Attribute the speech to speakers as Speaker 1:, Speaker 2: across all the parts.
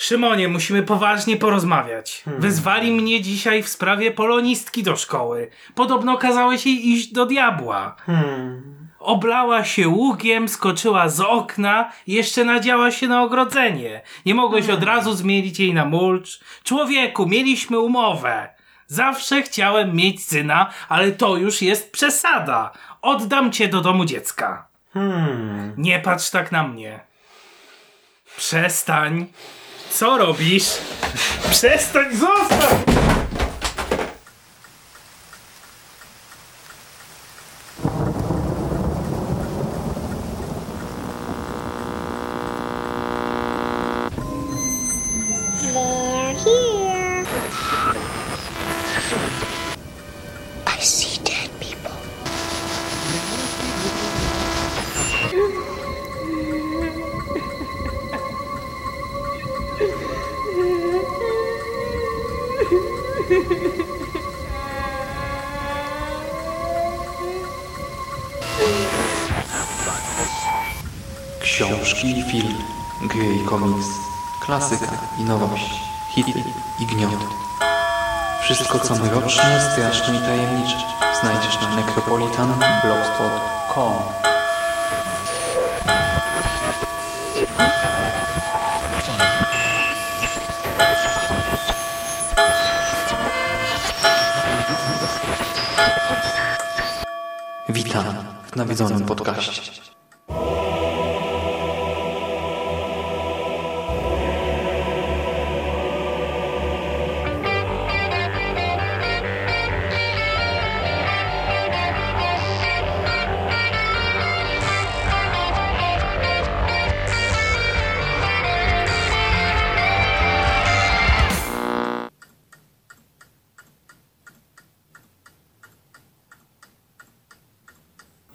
Speaker 1: Szymonie, musimy poważnie porozmawiać.
Speaker 2: Hmm.
Speaker 1: Wyzwali mnie dzisiaj w sprawie polonistki do szkoły. Podobno kazałeś jej iść do diabła.
Speaker 2: Hmm.
Speaker 1: Oblała się ługiem, skoczyła z okna jeszcze nadziała się na ogrodzenie. Nie mogłeś
Speaker 2: Hmm.
Speaker 1: od razu zmienić jej na mulcz. Człowieku, mieliśmy umowę. Zawsze chciałem mieć syna, ale to już jest przesada. Oddam cię do domu dziecka.
Speaker 2: Hmm.
Speaker 1: Nie patrz tak na mnie. Przestań. Co robisz? Przestań, zostaw!
Speaker 3: Mroczne, straszne i tajemnicze znajdziesz na necropolitanblogspot.com Witam w nawiedzonym podcaście.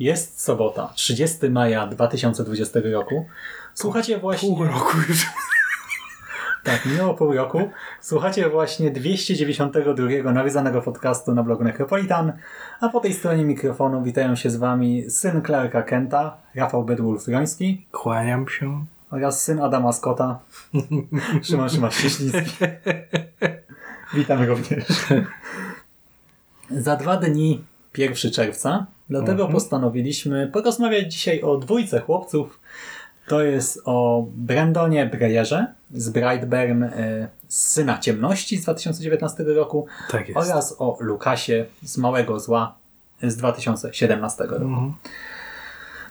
Speaker 2: Jest sobota, 30 maja 2020 roku. Słuchacie właśnie...
Speaker 1: Pół roku już.
Speaker 2: Tak, minęło pół roku. Słuchacie właśnie 292 nawiązanego podcastu na blogu Necropolitan, a po tej stronie mikrofonu witają się z wami syn Clarka Kenta, Rafał Bedwulf-Joński
Speaker 1: Kłaniam się.
Speaker 2: oraz syn Adama Scotta, Szymon Szymasz-Cieśliński. Witamy również. Za dwa dni, 1 czerwca, dlatego postanowiliśmy porozmawiać dzisiaj o dwójce chłopców. To jest o Brandonie Breyerze z Brightburn, e, z Syna Ciemności z 2019 roku
Speaker 1: Tak jest.
Speaker 2: oraz o Lukasie z Małego Zła z 2017 roku.
Speaker 1: Mhm.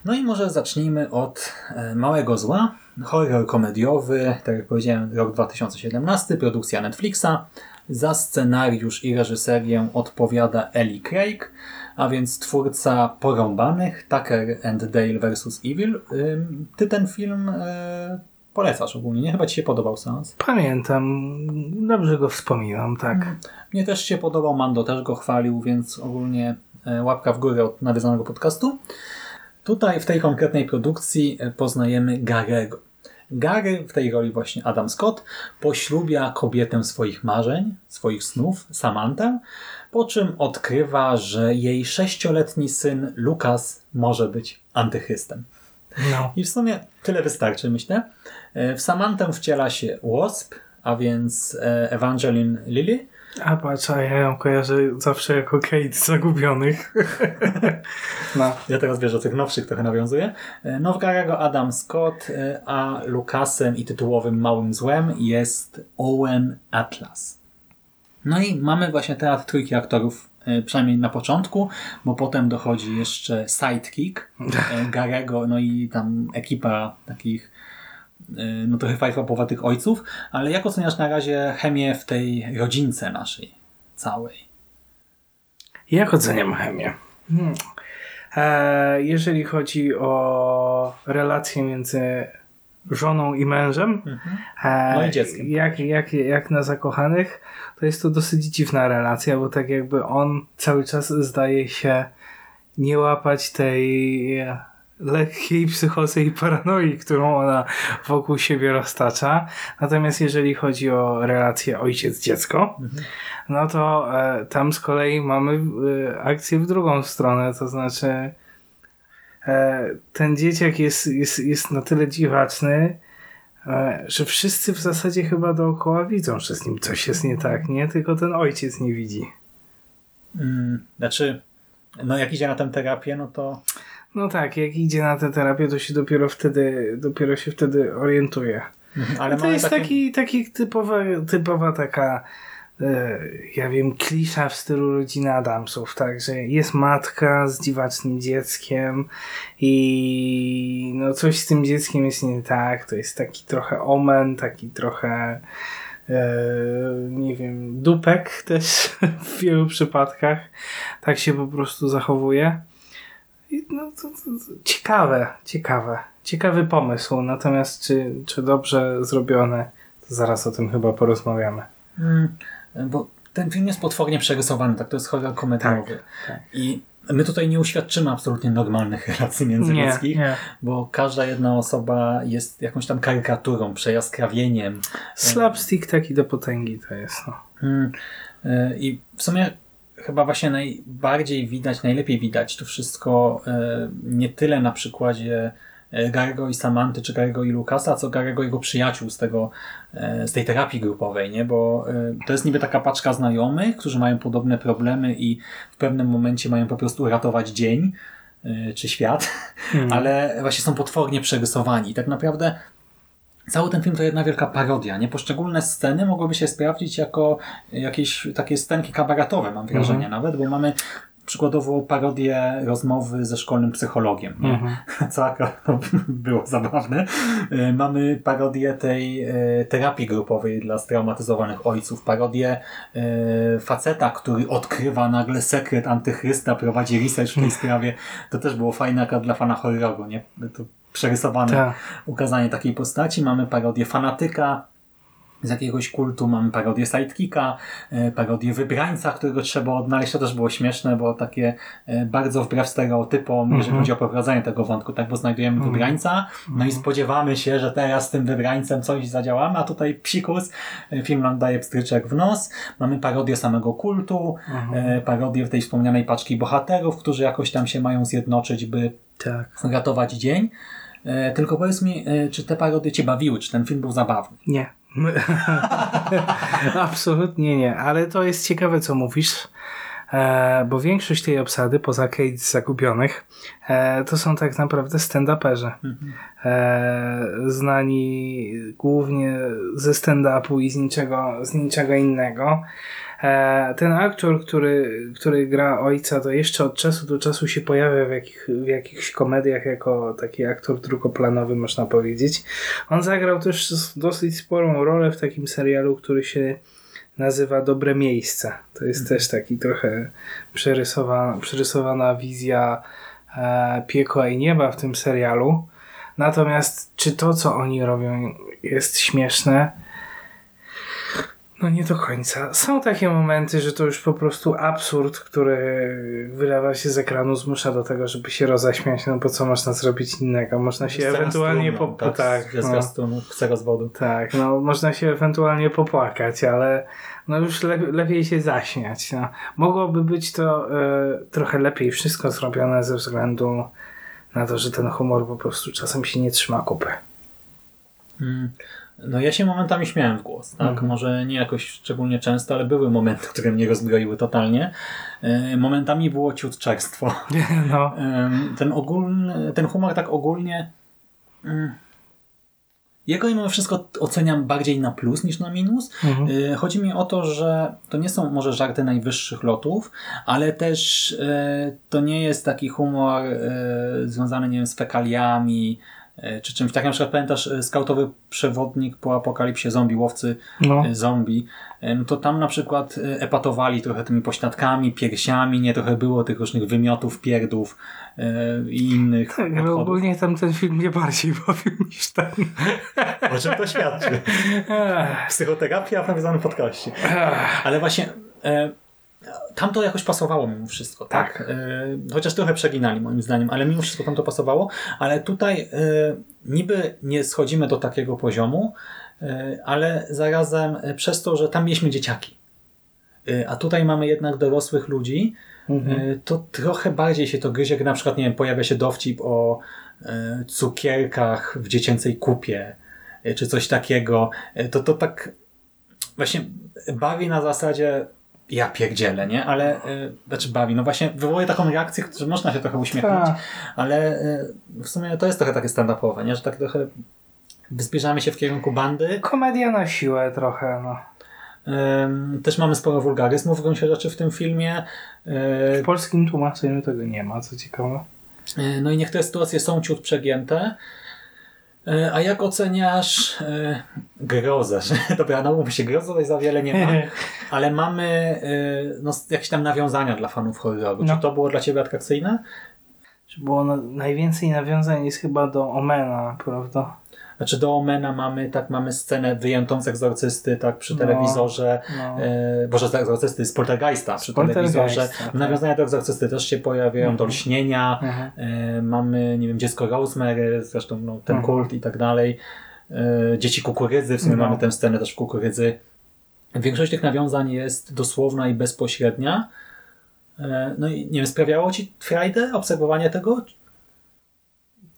Speaker 2: No i może zacznijmy od e, Małego Zła. Horror komediowy, tak jak powiedziałem, rok 2017, produkcja Netflixa. Za scenariusz i reżyserię odpowiada Ellie Craig, a więc twórca Porąbanych, Tucker and Dale vs. Evil. Ty ten film e, polecasz ogólnie, nie? Chyba Ci się podobał seans?
Speaker 1: Pamiętam, dobrze go wspominam, tak.
Speaker 2: Mnie też się podobał, Mando też go chwalił, więc ogólnie e, łapka w górę od nawiązanego podcastu. Tutaj w tej konkretnej produkcji e, poznajemy Garego. Gary w tej roli właśnie Adam Scott poślubia kobietę swoich marzeń, swoich snów, Samantę, po czym odkrywa, że jej sześcioletni syn Lukas może być antychrystem.
Speaker 1: No.
Speaker 2: I w sumie tyle wystarczy, myślę. E, W Samantę wciela się Wasp, a więc e, Evangeline Lilly,
Speaker 1: A patrz, a ja ją kojarzę zawsze jako Kate z Zagubionych. no.
Speaker 2: Ja teraz wiesz, o tych nowszych trochę nawiązuję. E, Nowgarego Adam Scott, a Lukasem i tytułowym małym złem jest Owen Atlas. No i mamy właśnie teatr trójki aktorów, e, przynajmniej na początku, bo potem dochodzi jeszcze sidekick e, Garego, no i tam ekipa takich e, no trochę fajfapowatych ojców, ale jak oceniasz na razie chemię w tej rodzince naszej całej?
Speaker 1: Jak oceniam chemię? Hmm. E, jeżeli chodzi o relacje między żoną i mężem, e,
Speaker 2: No i dzieckiem.
Speaker 1: Jak, jak, jak na zakochanych, to jest to dosyć dziwna relacja, bo tak jakby on cały czas zdaje się nie łapać tej e, lekkiej psychozy i paranoi, którą ona wokół siebie roztacza. Natomiast jeżeli chodzi o relację ojciec-dziecko, no to e, tam z kolei mamy e, akcję w drugą stronę, to znaczy ten dzieciak jest, jest, jest na tyle dziwaczny, e, że wszyscy w zasadzie chyba dookoła widzą, że z nim coś jest nie tak, nie? Tylko ten ojciec nie widzi.
Speaker 2: Mm, znaczy, no jak idzie na tę terapię, no to
Speaker 1: No tak, jak idzie na tę terapię, to się dopiero wtedy, dopiero się wtedy orientuje.
Speaker 2: ale
Speaker 1: to jest
Speaker 2: takie-
Speaker 1: taki, taki typowa, typowa taka, e, ja wiem, klisza w stylu rodziny Adamsów, tak, że jest matka z dziwacznym dzieckiem i no coś z tym dzieckiem jest nie tak, to jest taki trochę omen, taki trochę e, nie wiem, dupek też w wielu przypadkach, tak się po prostu zachowuje. No, to, to, to ciekawe, ciekawe. Ciekawy pomysł, natomiast czy, czy dobrze zrobione, to zaraz o tym chyba porozmawiamy.
Speaker 2: Mm, bo ten film jest potwornie przerysowany, tak to jest horror komediowy.
Speaker 1: tak.
Speaker 2: I my tutaj nie uświadczymy absolutnie normalnych relacji międzyludzkich,
Speaker 1: nie.
Speaker 2: bo każda jedna osoba jest jakąś tam karykaturą, przejaskrawieniem.
Speaker 1: Slapstick taki do potęgi to jest. No.
Speaker 2: Mm, y, I w sumie chyba właśnie najbardziej widać, najlepiej widać to wszystko y, nie tyle na przykładzie Garego i Samanty, czy Garego i Lukasa, co Garego i jego przyjaciół z, tego, y, z tej terapii grupowej, nie? bo y, to jest niby taka paczka znajomych, którzy mają podobne problemy i w pewnym momencie mają po prostu uratować dzień czy świat, ale właśnie są potwornie przerysowani. Tak naprawdę Cały ten film to jedna wielka parodia. Nie? Poszczególne sceny mogłyby się sprawdzić jako jakieś takie scenki kabaretowe, mam wrażenie nawet, bo mamy przykładowo parodię rozmowy ze szkolnym psychologiem, nie? co akurat no, było zabawne. E, Mamy parodię tej e, terapii grupowej dla straumatyzowanych ojców, parodię e, faceta, który odkrywa nagle sekret antychrysta, prowadzi research w tej sprawie. To też było fajne dla fana horroru, nie? To przerysowane
Speaker 1: Tak.
Speaker 2: ukazanie takiej postaci. Mamy parodię fanatyka z jakiegoś kultu, mamy parodię sidekicka, e, parodię wybrańca, którego trzeba odnaleźć. To też było śmieszne, bo takie e, bardzo wbrew stereotypom, jeżeli chodzi o poprowadzenie tego wątku, tak, bo znajdujemy wybrańca, no i spodziewamy się, że teraz z tym wybrańcem coś zadziałamy, a tutaj psikus, e, film nam daje pstryczek w nos. Mamy parodię samego kultu, e, parodię tej wspomnianej paczki bohaterów, którzy jakoś tam się mają zjednoczyć, by
Speaker 1: Tak.
Speaker 2: ratować dzień. Tylko powiedz mi, czy te parodie Cię bawiły, czy ten film był zabawny?
Speaker 1: Nie. Absolutnie nie, ale to jest ciekawe, co mówisz. E, bo większość tej obsady, poza Kate z Zagubionych, e, to są tak naprawdę stand-uperzy. E, znani głównie ze stand-upu i z niczego, z niczego innego. E, ten aktor, który, który gra ojca, to jeszcze od czasu do czasu się pojawia w, jakich, w jakichś komediach jako taki aktor drugoplanowy, można powiedzieć. On zagrał też dosyć sporą rolę w takim serialu, który się nazywa Dobre Miejsce. To jest też taki trochę przerysowana, przerysowana wizja e, piekła i nieba w tym serialu. Natomiast czy to, co oni robią, jest śmieszne? No nie do końca. Są takie momenty, że to już po prostu absurd, który wylewa się z ekranu, zmusza do tego, żeby się roześmiać, no bo co można zrobić innego? Można się ewentualnie
Speaker 2: z
Speaker 1: po,
Speaker 2: trumną,
Speaker 1: po tak,
Speaker 2: z
Speaker 1: no,
Speaker 2: chce rozwodu.
Speaker 1: tak, no można się ewentualnie popłakać, ale no już le lepiej się zaśmiać. No. Mogłoby być to e, trochę lepiej wszystko zrobione ze względu na to, że ten humor po prostu czasem się nie trzyma kupy.
Speaker 2: Mm. No ja się momentami śmiałem w głos, tak?
Speaker 1: Mhm.
Speaker 2: Może nie jakoś szczególnie często, ale były momenty, które mnie rozbroiły totalnie. E, Momentami było ciut czerstwo.
Speaker 1: No,
Speaker 2: Ten ogólny, ten humor tak ogólnie mm, jego mimo wszystko oceniam bardziej na plus niż na minus.
Speaker 1: Mhm.
Speaker 2: Y, Chodzi mi o to, że to nie są może żarty najwyższych lotów, ale też y, to nie jest taki humor związany nie wiem, z fekaliami czy czymś takim. Na przykład pamiętasz y, skautowy przewodnik po apokalipsie zombie, łowcy
Speaker 1: no.
Speaker 2: y, zombie. No to tam na przykład epatowali trochę tymi pośladkami, piersiami, nie trochę było tych różnych wymiotów, pierdów i innych
Speaker 1: Tak, ale ogólnie tam ten film mnie bardziej bawił niż ten.
Speaker 2: O czym to świadczy? Psychoterapia w nawiązanym podcaście. Ale właśnie e, tam to jakoś pasowało mimo wszystko, tak?
Speaker 1: Tak.
Speaker 2: E, chociaż trochę przeginali moim zdaniem, ale mimo wszystko tam to pasowało. Ale tutaj e, niby nie schodzimy do takiego poziomu, e, ale zarazem przez to, że tam mieliśmy dzieciaki. A tutaj mamy jednak dorosłych ludzi, e, to trochę bardziej się to gryzie, jak na przykład, nie wiem, pojawia się dowcip o cukierkach w dziecięcej kupie, czy coś takiego, to to tak właśnie bawi na zasadzie ja pierdzielę, nie? Ale, y, znaczy bawi, no właśnie wywołuje taką reakcję, że można się trochę uśmiechnąć,
Speaker 1: Tak.
Speaker 2: ale y, w sumie to jest trochę takie stand-upowe, nie? Że tak trochę zbliżamy się w kierunku bandy.
Speaker 1: Komedia na siłę trochę, no.
Speaker 2: Ym, też mamy sporo wulgaryzmów w gruncie rzeczy w tym filmie. Y,
Speaker 1: W polskim tłumaczeniu tego nie ma, co ciekawe.
Speaker 2: y, no i niektóre sytuacje są ciut przegięte. Y, A jak oceniasz y, grozę? Dobra, no mówmy się, grozy tutaj za wiele nie ma, ale mamy y, no, jakieś tam nawiązania dla fanów horroru.
Speaker 1: No.
Speaker 2: Czy to było dla Ciebie atrakcyjne?
Speaker 1: Że było na, najwięcej nawiązań jest chyba do Omena, prawda?
Speaker 2: Znaczy do Omena mamy, tak, mamy scenę wyjętą z Egzorcysty, tak, przy
Speaker 1: No,
Speaker 2: telewizorze,
Speaker 1: no.
Speaker 2: e, boże, z Egzorcysty, z Poltergeista przy telewizorze.
Speaker 1: tak.
Speaker 2: Nawiązania do Egzorcysty też się pojawiają, do
Speaker 1: Mhm.
Speaker 2: Lśnienia,
Speaker 1: Mhm.
Speaker 2: e, mamy, nie wiem, Dziecko Rosemary, zresztą no, ten
Speaker 1: Mhm.
Speaker 2: kult i tak dalej, e, Dzieci Kukurydzy, w sumie
Speaker 1: No.
Speaker 2: mamy tę scenę też w Kukurydzy. Większość tych nawiązań jest dosłowna i bezpośrednia. E, no i nie wiem, sprawiało Ci frajdę obserwowanie tego?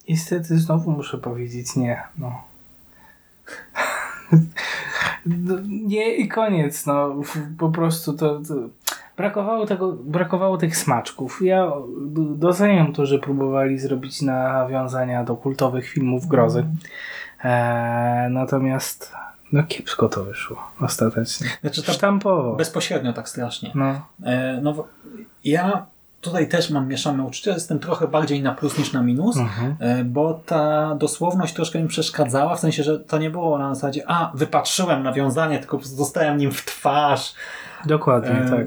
Speaker 1: Niestety znowu muszę powiedzieć nie. No. No, nie i koniec. No. Po prostu to, to brakowało tego, brakowało tych smaczków. Ja doceniam to, że próbowali zrobić nawiązania do kultowych filmów grozy. E, natomiast no kiepsko to wyszło ostatecznie.
Speaker 2: Znaczy to
Speaker 1: Sztampowo.
Speaker 2: bezpośrednio tak strasznie.
Speaker 1: No.
Speaker 2: E, No, ja tutaj też mam mieszane uczucia, jestem trochę bardziej na plus niż na minus,
Speaker 1: Mhm.
Speaker 2: e, bo ta dosłowność troszkę mi przeszkadzała, w sensie, że to nie było na zasadzie, a, wypatrzyłem nawiązanie, tylko dostałem nim w twarz.
Speaker 1: Dokładnie,
Speaker 2: E,
Speaker 1: tak.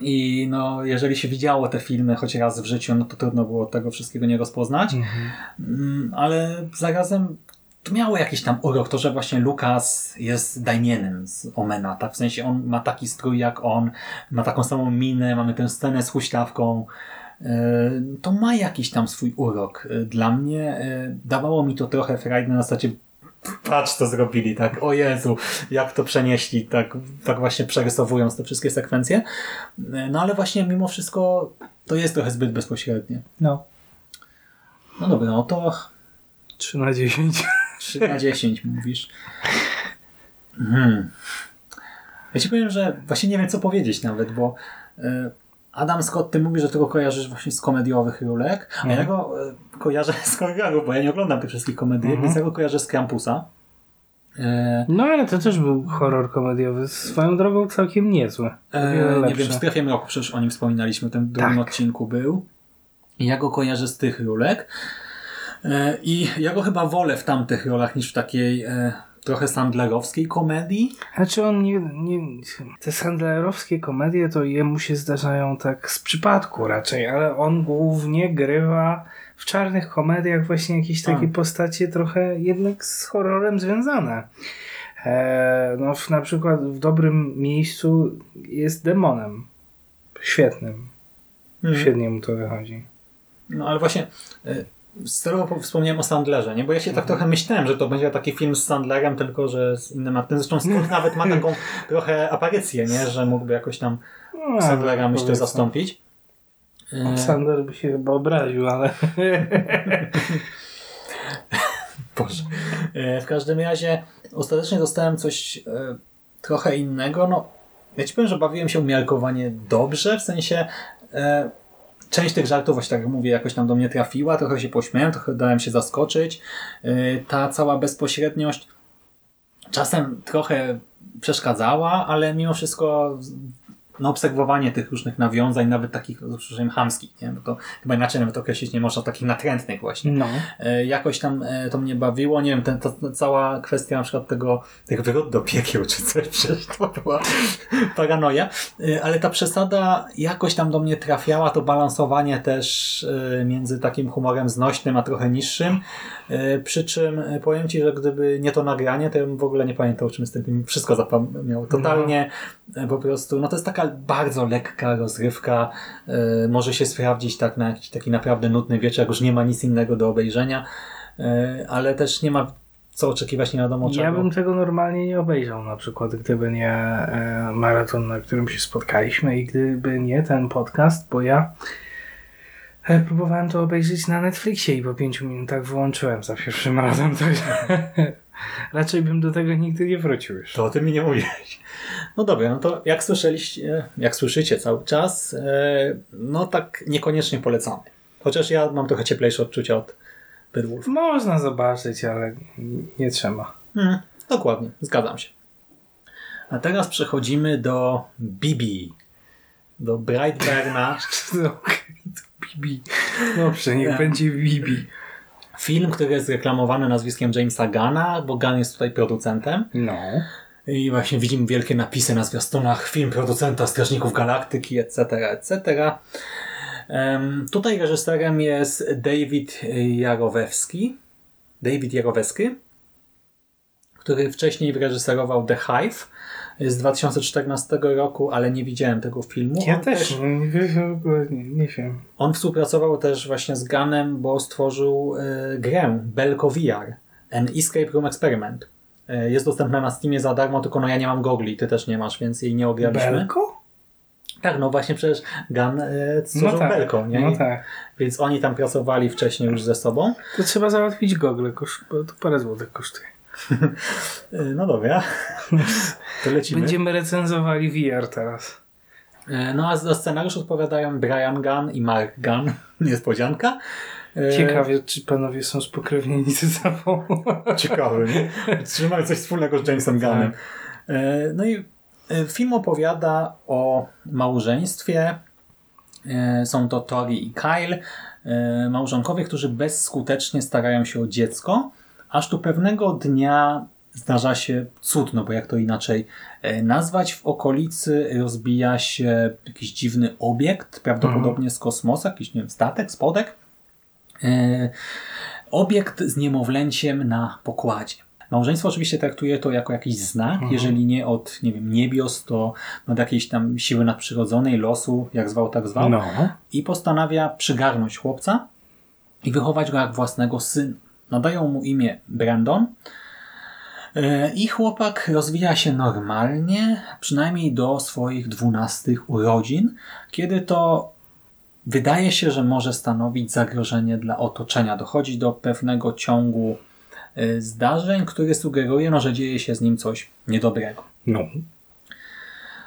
Speaker 2: I no, jeżeli się widziało te filmy choć raz w życiu, no to trudno było tego wszystkiego nie rozpoznać.
Speaker 1: Mhm.
Speaker 2: Mm, ale zarazem to miało jakiś tam urok, to, że właśnie Lukas jest Damienem z Omena, tak? W sensie on ma taki strój jak on, ma taką samą minę, mamy tę scenę z huśtawką. Yy, To ma jakiś tam swój urok. Yy, Dla mnie yy, dawało mi to trochę frajdy na zasadzie patrz co zrobili, tak, o Jezu, jak to przenieśli, tak, tak właśnie przerysowując te wszystkie sekwencje. No ale właśnie mimo wszystko to jest trochę zbyt bezpośrednie.
Speaker 1: No.
Speaker 2: No dobra, no to
Speaker 1: 3 na 10.
Speaker 2: 3 na 10 mówisz. Hmm. Ja ci powiem, że właśnie nie wiem co powiedzieć nawet, bo e, Adam Scott, ty mówisz, że tego kojarzysz właśnie z komediowych rulek, a ja
Speaker 1: Mhm.
Speaker 2: go e, kojarzę z horroru, bo ja nie oglądam tych wszystkich komedii,
Speaker 1: Mhm.
Speaker 2: więc ja go kojarzę z Krampusa. E,
Speaker 1: No ale to też był horror komediowy. Swoją drogą całkiem niezły.
Speaker 2: E, nie wiem, w Strefie Mroku przecież o nim wspominaliśmy, ten drugim
Speaker 1: Tak.
Speaker 2: odcinku był. Ja go kojarzę z tych rulek. E, I ja go chyba wolę w tamtych rolach niż w takiej e, trochę sandlerowskiej komedii.
Speaker 1: Znaczy on nie, nie... Te sandlerowskie komedie to jemu się zdarzają tak z przypadku raczej, ale on głównie grywa w czarnych komediach właśnie jakieś takie
Speaker 2: A.
Speaker 1: postacie trochę jednak z horrorem związane. E, no w, na przykład w dobrym miejscu jest demonem. Świetnym. Świetnie mu to wychodzi.
Speaker 2: No ale właśnie e, celowo wspomniałem o Sandlerze, nie? Bo ja się tak trochę myślałem, że to będzie taki film z Sandlerem, tylko że z innym aktem. Zresztą Scott nawet ma taką trochę aparycję, nie? Że mógłby jakoś tam
Speaker 1: No,
Speaker 2: Sandlera myślę zastąpić. E,
Speaker 1: Sander by się chyba obraził, ale
Speaker 2: Boże. E, W każdym razie ostatecznie dostałem coś e, trochę innego. No, ja ci powiem, że bawiłem się umiarkowanie dobrze, w sensie część tych żartów, właśnie tak jak mówię, jakoś tam do mnie trafiła, trochę się pośmiałem, trochę dałem się zaskoczyć. E, ta cała bezpośredniość czasem trochę przeszkadzała, ale mimo wszystko no, obserwowanie tych różnych nawiązań, nawet takich, przepraszam, chamskich, nie? bo to chyba inaczej nawet określić nie można, takich natrętnych właśnie.
Speaker 1: no.
Speaker 2: E, jakoś tam e, to mnie bawiło. Nie wiem, ten, ta, cała kwestia na przykład tego, tych wrót do piekieł czy coś, przecież to była paranoja. E, Ale ta przesada jakoś tam do mnie trafiała, to balansowanie też między takim humorem znośnym, a trochę niższym. Przy czym powiem Ci, że gdyby nie to nagranie, to ja bym w ogóle nie pamiętał, o czym jest ten film. Wszystko zapomniał. Totalnie e, po prostu, no to jest taka bardzo lekka rozrywka. E, Może się sprawdzić tak na jakiś taki naprawdę nudny wieczór, jak już nie ma nic innego do obejrzenia, E, ale też nie ma co oczekiwać, nie wiadomo czego.
Speaker 1: Ja bym tego normalnie nie obejrzał na przykład, gdyby nie e, maraton, na którym się spotkaliśmy i gdyby nie ten podcast, bo ja Próbowałem to obejrzeć na Netflixie i po pięciu minutach wyłączyłem za pierwszym razem. Także raczej bym do tego nigdy nie wrócił już.
Speaker 2: To o tym mi nie mówiłeś. No dobra, no to jak słyszeliście, jak słyszycie cały czas, e, no tak niekoniecznie polecamy. Chociaż ja mam trochę cieplejsze odczucia od Bydwulf.
Speaker 1: Można zobaczyć, ale nie trzeba.
Speaker 2: Hmm, dokładnie, zgadzam się. A teraz przechodzimy do Bibi. Do Brightburna.
Speaker 1: To Bibi. Dobrze, niech
Speaker 2: Tak.
Speaker 1: będzie Bibi.
Speaker 2: Film, który jest reklamowany nazwiskiem Jamesa Gana, bo Gunn jest tutaj producentem.
Speaker 1: No.
Speaker 2: I właśnie widzimy wielkie napisy na zwiastunach film producenta Strażników Galaktyki, etc., etc. Em, tutaj reżyserem jest David Jarowewski. David Jarowewski, który wcześniej wyreżyserował The Hive z 2014 roku, ale nie widziałem tego filmu.
Speaker 1: Ja
Speaker 2: On
Speaker 1: też nie, w ogóle nie, nie wiem.
Speaker 2: On współpracował też właśnie z Gunnem, bo stworzył y, grę Belko VR, An Escape Room Experiment. Y, jest dostępna na Steamie za darmo, tylko no ja nie mam gogli, ty też nie masz, więc jej nie ograliśmy.
Speaker 1: Belko?
Speaker 2: Tak, no właśnie przecież Gun y, stworzył
Speaker 1: tak.
Speaker 2: Belko, nie?
Speaker 1: No tak.
Speaker 2: Więc oni tam pracowali wcześniej już ze sobą.
Speaker 1: To trzeba załatwić gogle, bo to parę złotych kosztuje.
Speaker 2: Y, no dobra, to lecimy.
Speaker 1: Będziemy recenzowali VR teraz.
Speaker 2: Y, no a za scenariusz odpowiadają Brian Gunn i Mark Gunn. Niespodzianka. Y,
Speaker 1: Ciekawie, czy panowie są spokrewnieni ze sobą.
Speaker 2: Ciekawy, nie? Czy mają coś wspólnego z Jamesem Gunnem. E, No i e, film opowiada o małżeństwie. E, Są to Tori i Kyle, e, małżonkowie, którzy bezskutecznie starają się o dziecko, aż tu pewnego dnia zdarza się cud, no bo jak to inaczej e, nazwać, w okolicy rozbija się jakiś dziwny obiekt, prawdopodobnie z kosmosa, jakiś nie wiem, statek, spodek. E, obiekt z niemowlęciem na pokładzie. Małżeństwo oczywiście traktuje to jako jakiś znak, jeżeli nie od, nie wiem, niebios, to od jakiejś tam siły nadprzyrodzonej, losu, jak zwał, tak zwał.
Speaker 1: No.
Speaker 2: I postanawia przygarnąć chłopca i wychować go jak własnego syna. Nadają mu imię Brandon. E, I chłopak rozwija się normalnie, przynajmniej do swoich dwunastych urodzin, kiedy to wydaje się, że może stanowić zagrożenie dla otoczenia. Dochodzi do pewnego ciągu e, zdarzeń, który sugeruje, no, że dzieje się z nim coś niedobrego.
Speaker 1: No.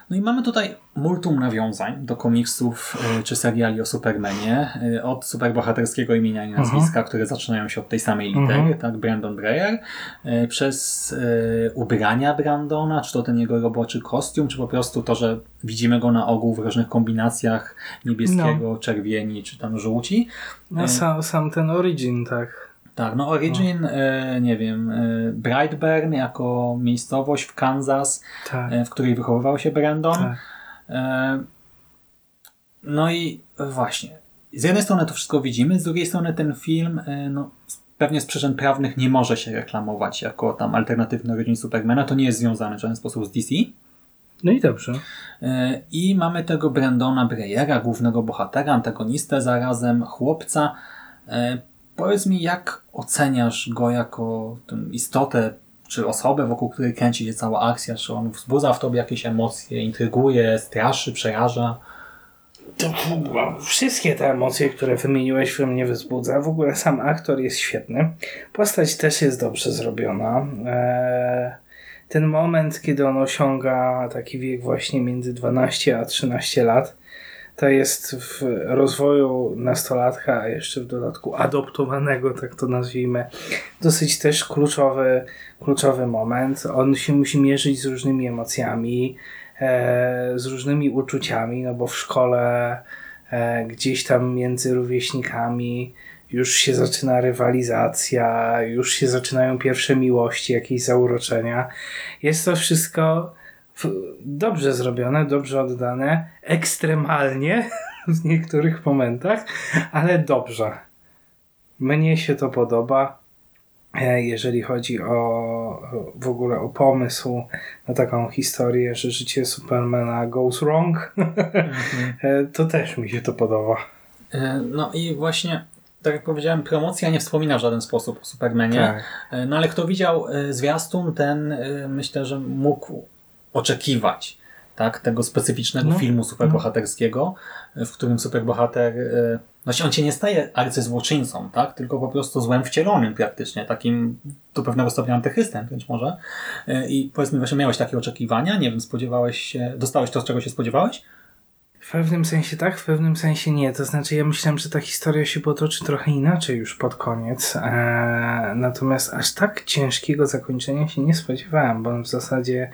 Speaker 2: No i mamy tutaj multum nawiązań do komiksów e, czy seriali o Supermanie. e, Od superbohaterskiego imienia i nazwiska, które zaczynają się od tej samej litery,
Speaker 1: Mhm.
Speaker 2: tak, Brandon Breyer, e, przez ubrania Brandona, czy to ten jego roboczy kostium, czy po prostu to, że widzimy go na ogół w różnych kombinacjach niebieskiego, czerwieni, czy tam żółci.
Speaker 1: no sam, sam ten Origin, tak.
Speaker 2: Tak, no Origin, e, nie wiem, e, Brightburn jako miejscowość w Kansas,
Speaker 1: Tak.
Speaker 2: e, w której wychowywał się Brandon.
Speaker 1: tak.
Speaker 2: E, No i właśnie. Z jednej strony to wszystko widzimy, z drugiej strony ten film e, no, pewnie z przyczyn prawnych nie może się reklamować jako tam alternatywny origin Supermana. To nie jest związane w żaden sposób z DC.
Speaker 1: No i dobrze.
Speaker 2: E, I mamy tego Brandona Breyera, głównego bohatera, antagonistę zarazem, chłopca. Powiedz mi, jak oceniasz go jako tę istotę, czy osobę, wokół której kręci się cała akcja? Czy on wzbudza w tobie jakieś emocje, intryguje, straszy, przeraża?
Speaker 1: To, wszystkie te emocje, które wymieniłeś, we mnie wzbudza. W ogóle sam aktor jest świetny. Postać też jest dobrze zrobiona. Eee, ten moment, kiedy on osiąga taki wiek właśnie między 12 a 13 lat, to jest w rozwoju nastolatka, a jeszcze w dodatku adoptowanego, tak to nazwijmy, dosyć też kluczowy, kluczowy moment. On się musi mierzyć z różnymi emocjami, e, z różnymi uczuciami, no bo w szkole e, gdzieś tam między rówieśnikami już się zaczyna rywalizacja, już się zaczynają pierwsze miłości, jakieś zauroczenia. Jest to wszystko dobrze zrobione, dobrze oddane, ekstremalnie w niektórych momentach, ale dobrze. Mnie się to podoba, e, jeżeli chodzi o w ogóle o pomysł na taką historię, że życie Supermana goes wrong, e, to też mi się to podoba.
Speaker 2: E, No i właśnie, tak jak powiedziałem, promocja nie wspomina w żaden sposób o Supermanie.
Speaker 1: Tak.
Speaker 2: No ale kto widział zwiastun, ten myślę, że mógł oczekiwać tak, tego specyficznego
Speaker 1: No.
Speaker 2: filmu superbohaterskiego, e, w którym superbohater e, Właśnie on się nie staje arcyzłoczyńcą, tak? Tylko po prostu złem wcielonym praktycznie, takim do pewnego stopnia antychrystem być może. E, I powiedzmy, właśnie miałeś takie oczekiwania, nie wiem, spodziewałeś się, dostałeś to, czego się spodziewałeś?
Speaker 1: W pewnym sensie tak, w pewnym sensie nie. To znaczy, ja myślałem, że ta historia się potoczy trochę inaczej już pod koniec. Eee, natomiast aż tak ciężkiego zakończenia się nie spodziewałem, bo on w zasadzie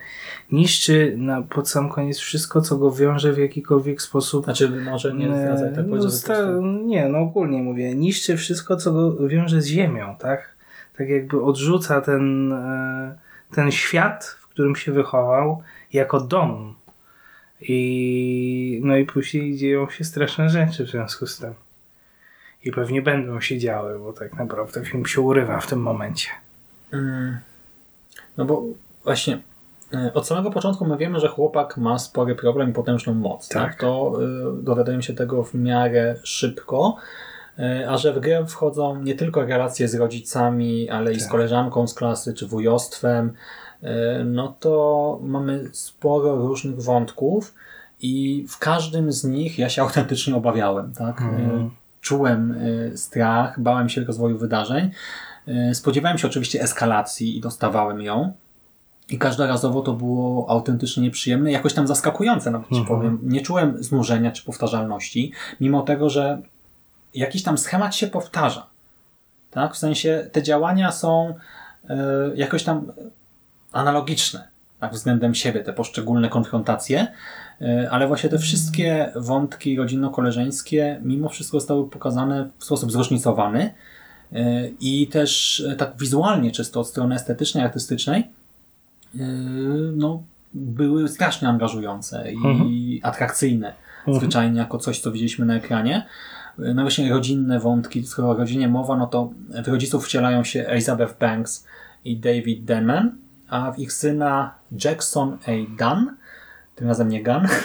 Speaker 1: niszczy na, pod sam koniec wszystko, co go wiąże w jakikolwiek sposób.
Speaker 2: Znaczy, może nie
Speaker 1: Eee,
Speaker 2: zdradzaj, tak
Speaker 1: no, sta- Nie, no ogólnie mówię. Niszczy wszystko, co go wiąże z ziemią, tak? Tak jakby odrzuca ten, e, ten świat, w którym się wychował, jako dom. I no i później dzieją się straszne rzeczy w związku z tym. I pewnie będą się działy, bo tak naprawdę film się urywa w tym momencie.
Speaker 2: Mm. No bo właśnie y, od samego początku my wiemy, że chłopak ma spory problem i potężną moc. Tak.
Speaker 1: Tak.
Speaker 2: To y, dowiadujemy się tego w miarę szybko. Y, A że w grę wchodzą nie tylko relacje z rodzicami, ale i z
Speaker 1: Tak.
Speaker 2: koleżanką z klasy, czy wujostwem, no to mamy sporo różnych wątków i w każdym z nich ja się autentycznie obawiałem. Tak? Y, Czułem y, strach, bałem się rozwoju wydarzeń. Spodziewałem się oczywiście eskalacji i dostawałem ją. I każdorazowo to było autentycznie nieprzyjemne, jakoś tam zaskakujące, nawet ci
Speaker 1: Mhm.
Speaker 2: powiem. Nie czułem znużenia czy powtarzalności, mimo tego, że jakiś tam schemat się powtarza. Tak? W sensie te działania są y, jakoś tam analogiczne tak, względem siebie, te poszczególne konfrontacje, y, ale właśnie te wszystkie wątki rodzinno-koleżeńskie mimo wszystko zostały pokazane w sposób zróżnicowany y, i też y, tak wizualnie, czysto od strony estetycznej, artystycznej, no, były strasznie angażujące i atrakcyjne zwyczajnie jako coś, co widzieliśmy na ekranie. No właśnie rodzinne wątki, skoro o rodzinie mowa, no to w rodziców wcielają się Elizabeth Banks i David Denman, a w ich syna Jackson A. Dunn, tym razem nie Gunn.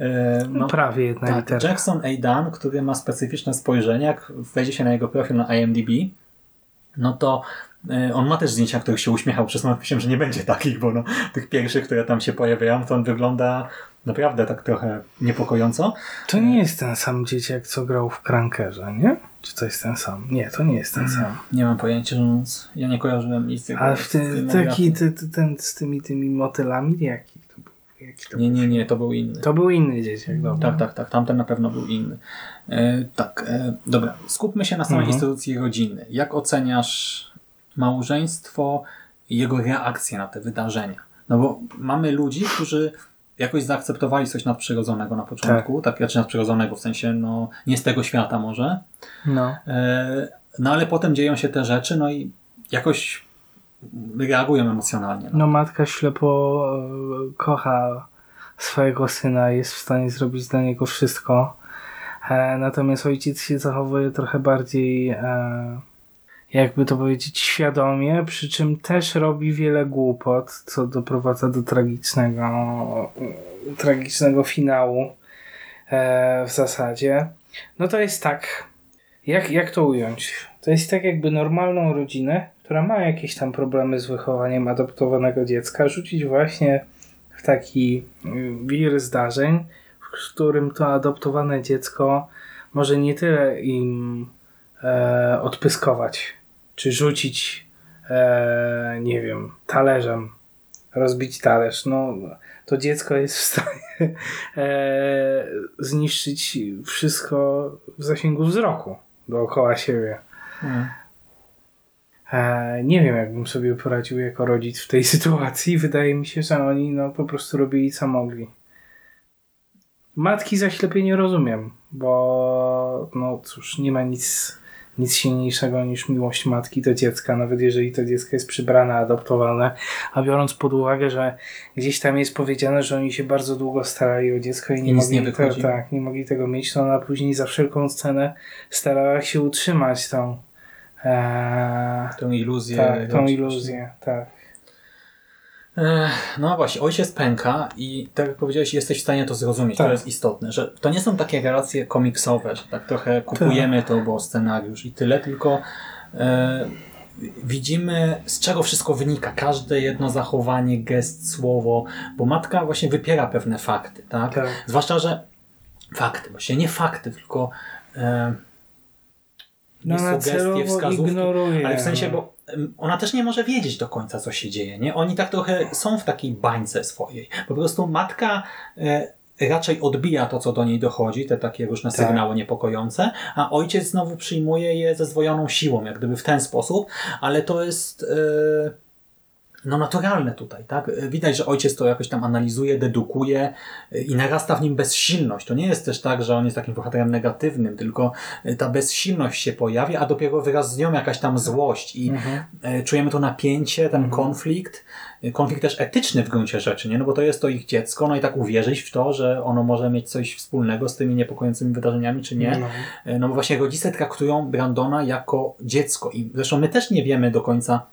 Speaker 2: E, no,
Speaker 1: Prawie jedna
Speaker 2: tak,
Speaker 1: litera.
Speaker 2: Jackson A. Dunn, który ma specyficzne spojrzenie, jak wejdzie się na jego profil na IMDb, no to e, on ma też zdjęcia, których się uśmiechał. Przez moment myślałem, że nie będzie takich, bo no, tych pierwszych, które tam się pojawiają, to on wygląda naprawdę tak trochę niepokojąco.
Speaker 1: To nie jest ten sam dzieciak, co grał w Krankerze, nie? Czy to jest ten sam? Nie, to nie jest ten sam.
Speaker 2: Nie mam pojęcia, że ja nie kojarzyłem nic z tego.
Speaker 1: A w
Speaker 2: filmografii.
Speaker 1: taki, ty, ty, ten z tymi tymi motylami, jaki to był? Jaki to,
Speaker 2: Nie,
Speaker 1: był?
Speaker 2: nie, nie, to był inny.
Speaker 1: to był inny dzieciak, dobra.
Speaker 2: Tak, tak, tak. Tamten na pewno był inny. E, tak, e, dobra. Skupmy się na samej
Speaker 1: Mhm.
Speaker 2: instytucji rodziny. Jak oceniasz małżeństwo i jego reakcję na te wydarzenia? No bo mamy ludzi, którzy jakoś zaakceptowali coś nadprzyrodzonego na początku, tak, znaczy nadprzyrodzonego w sensie, no, nie z tego świata może,
Speaker 1: No.
Speaker 2: e, no ale potem dzieją się te rzeczy, no i jakoś reagują emocjonalnie.
Speaker 1: no matka ślepo e, kocha swojego syna, jest w stanie zrobić dla niego wszystko. E, natomiast ojciec się zachowuje trochę bardziej, e, jakby to powiedzieć, świadomie, przy czym też robi wiele głupot, co doprowadza do tragicznego, tragicznego finału e, w zasadzie. No to jest tak, jak, jak to ująć? To jest tak jakby normalną rodzinę, która ma jakieś tam problemy z wychowaniem adoptowanego dziecka, rzucić właśnie w taki y, wir zdarzeń, w którym to adoptowane dziecko może nie tyle im e, odpyskować, czy rzucić, e, nie wiem, talerzem, rozbić talerz. No, to dziecko jest w stanie e, zniszczyć wszystko w zasięgu wzroku dookoła siebie.
Speaker 2: Hmm.
Speaker 1: E, nie wiem, jakbym sobie poradził jako rodzic w tej sytuacji. Wydaje mi się, że oni no, po prostu robili co mogli. Matki zaślepienie rozumiem, bo no cóż, nie ma nic, nic silniejszego niż miłość matki do dziecka, nawet jeżeli to dziecko jest przybrane, adoptowane, a biorąc pod uwagę, że gdzieś tam jest powiedziane, że oni się bardzo długo starali o dziecko i nie
Speaker 2: I nic
Speaker 1: mogli
Speaker 2: nie
Speaker 1: te, tak, nie mogli tego mieć, to ona później za wszelką cenę starała się utrzymać tą Eee,
Speaker 2: Tą iluzję.
Speaker 1: tak, tą iluzję, tak.
Speaker 2: No właśnie, ojciec pęka i tak jak powiedziałeś, jesteś w stanie to zrozumieć.
Speaker 1: Tak.
Speaker 2: To jest istotne, że to nie są takie relacje komiksowe, że tak trochę kupujemy to, bo scenariusz i tyle, tylko e, widzimy z czego wszystko wynika. Każde jedno zachowanie, gest, słowo, bo matka właśnie wypiera pewne fakty, tak?
Speaker 1: Tak.
Speaker 2: Zwłaszcza, że fakty, właśnie nie fakty, tylko e,
Speaker 1: No
Speaker 2: sugestie, wskazówki,
Speaker 1: ignoruje.
Speaker 2: ale w sensie,
Speaker 1: no.
Speaker 2: bo ona też nie może wiedzieć do końca, co się dzieje, nie? Oni tak trochę są w takiej bańce swojej. Po prostu matka e, raczej odbija to, co do niej dochodzi, te takie różne
Speaker 1: Tak.
Speaker 2: sygnały niepokojące, a ojciec znowu przyjmuje je ze zdwojoną siłą, jak gdyby w ten sposób, ale to jest e, no naturalne tutaj, tak? Widać, że ojciec to jakoś tam analizuje, dedukuje e, i narasta w nim bezsilność. To nie jest też tak, że on jest takim bohaterem negatywnym, tylko e, ta bezsilność się pojawia, a dopiero wraz z nią jakaś tam złość i
Speaker 1: Mhm.
Speaker 2: e, czujemy to napięcie, ten konflikt, e, konflikt też etyczny w gruncie rzeczy, nie? No bo to jest to ich dziecko, no i tak uwierzyć w to, że ono może mieć coś wspólnego z tymi niepokojącymi wydarzeniami, czy nie.
Speaker 1: No.
Speaker 2: No bo właśnie rodzice traktują Brandona jako dziecko i zresztą my też nie wiemy do końca,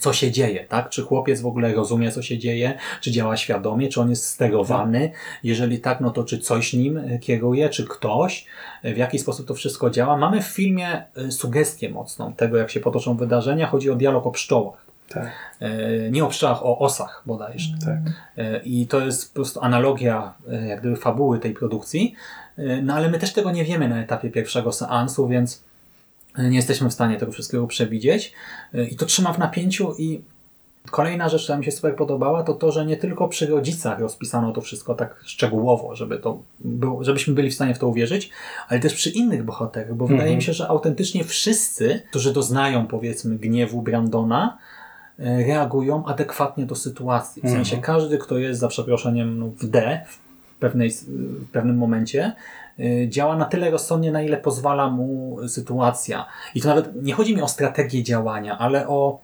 Speaker 2: co się dzieje, tak? Czy chłopiec w ogóle rozumie, co się dzieje, czy działa świadomie, czy on jest sterowany. Jeżeli tak, no to czy coś nim e, kieruje, czy ktoś, e, w jaki sposób to wszystko działa. Mamy w filmie e, sugestię mocną tego, jak się potoczą wydarzenia. Chodzi o dialog o pszczołach.
Speaker 1: Tak,
Speaker 2: Nie o pszczołach, o osach bodajże.
Speaker 1: tak.
Speaker 2: E, I to jest po prostu analogia jak gdyby fabuły tej produkcji. No ale my też tego nie wiemy na etapie pierwszego seansu, więc nie jesteśmy w stanie tego wszystkiego przewidzieć. I to trzyma w napięciu i kolejna rzecz, która mi się super podobała, to to, że nie tylko przy rodzicach rozpisano to wszystko tak szczegółowo, żeby to żebyśmy byli w stanie w to uwierzyć, ale też przy innych bohaterach, bo wydaje mi się, że autentycznie wszyscy, którzy doznają powiedzmy gniewu Brandona, e, reagują adekwatnie do sytuacji. W sensie każdy, kto jest za przeproszeniem no, w D w, pewnej, w pewnym momencie, działa na tyle rozsądnie, na ile pozwala mu sytuacja. I to nawet nie chodzi mi o strategię działania, ale o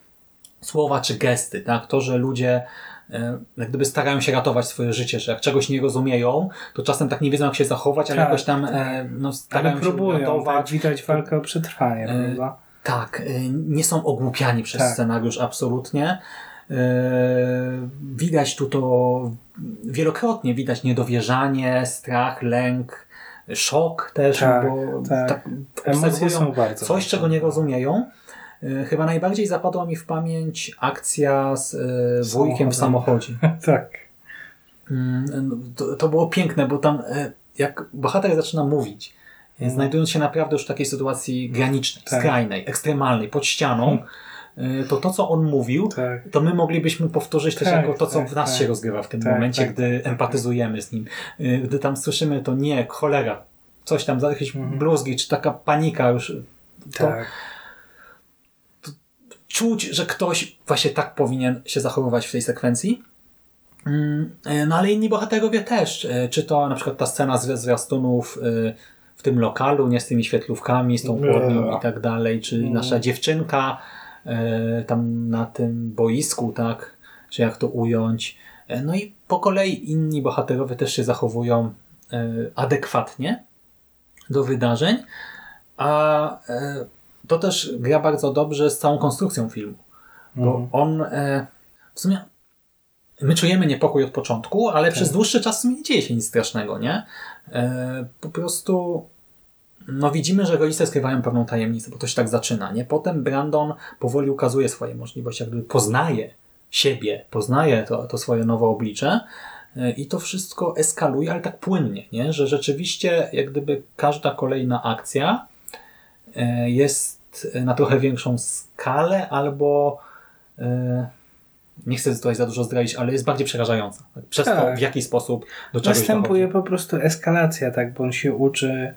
Speaker 2: słowa czy gesty. Tak? To, że ludzie e, jak gdyby starają się ratować swoje życie, że jak czegoś nie rozumieją, to czasem tak nie wiedzą, jak się zachować, ale
Speaker 1: Tak,
Speaker 2: jakoś tam
Speaker 1: tak.
Speaker 2: e, no, starają
Speaker 1: Ale
Speaker 2: się
Speaker 1: próbują, tak,
Speaker 2: ratować.
Speaker 1: widać walkę o przetrwanie,
Speaker 2: E,
Speaker 1: prawda?
Speaker 2: Tak, y, nie są ogłupiani przez
Speaker 1: Tak.
Speaker 2: scenariusz absolutnie. Y, Widać tu to wielokrotnie, widać niedowierzanie, strach, lęk, szok też,
Speaker 1: Tak,
Speaker 2: bo
Speaker 1: tak. Emocje
Speaker 2: obserwują
Speaker 1: są bardzo
Speaker 2: coś, czego nie rozumieją. Y, Chyba najbardziej zapadła mi w pamięć akcja z y, wujkiem w samochodzie.
Speaker 1: Tak.
Speaker 2: Mm, To, to było piękne, bo tam e, jak bohater zaczyna mówić, e, znajdując się naprawdę już w takiej sytuacji granicznej,
Speaker 1: Tak.
Speaker 2: skrajnej, ekstremalnej, pod ścianą, e, to to, co on mówił,
Speaker 1: Tak.
Speaker 2: to my moglibyśmy powtórzyć też
Speaker 1: Tak,
Speaker 2: jako to, co
Speaker 1: tak,
Speaker 2: w nas
Speaker 1: tak.
Speaker 2: się rozgrywa w tym
Speaker 1: Tak,
Speaker 2: momencie,
Speaker 1: tak,
Speaker 2: gdy empatyzujemy z nim. E, Gdy tam słyszymy to nie, cholera, coś tam, za jakieś bluzgi, czy taka panika już. To,
Speaker 1: Mhm. Tak.
Speaker 2: czuć, że ktoś właśnie tak powinien się zachowywać w tej sekwencji. Mm, e, No ale inni bohaterowie też. Czy to na przykład ta scena z zwiastunów w tym lokalu, nie z tymi świetlówkami, z tą chłodnią i tak dalej, czy nasza dziewczynka e, tam na tym boisku, tak, czy jak to ująć. E, No i po kolei inni bohaterowie też się zachowują e, adekwatnie do wydarzeń, a e, to też gra bardzo dobrze z całą konstrukcją filmu, bo on e, w sumie my czujemy niepokój od początku, ale przez dłuższy czas nie dzieje się nic strasznego, nie? E, po prostu no widzimy, że rodzice skrywają pewną tajemnicę, bo to się tak zaczyna, nie? Potem Brandon powoli ukazuje swoje możliwości, jakby poznaje siebie, poznaje to, to swoje nowe oblicze e, i to wszystko eskaluje, ale tak płynnie, nie? Że rzeczywiście jak gdyby każda kolejna akcja e, jest na trochę większą skalę albo e, nie chcę tutaj za dużo zdradzić, ale jest bardziej przerażająca. Przez to,
Speaker 1: Tak.
Speaker 2: w jaki sposób do czegoś
Speaker 1: Następuje
Speaker 2: dochodzi.
Speaker 1: po prostu eskalacja, tak, bo on się uczy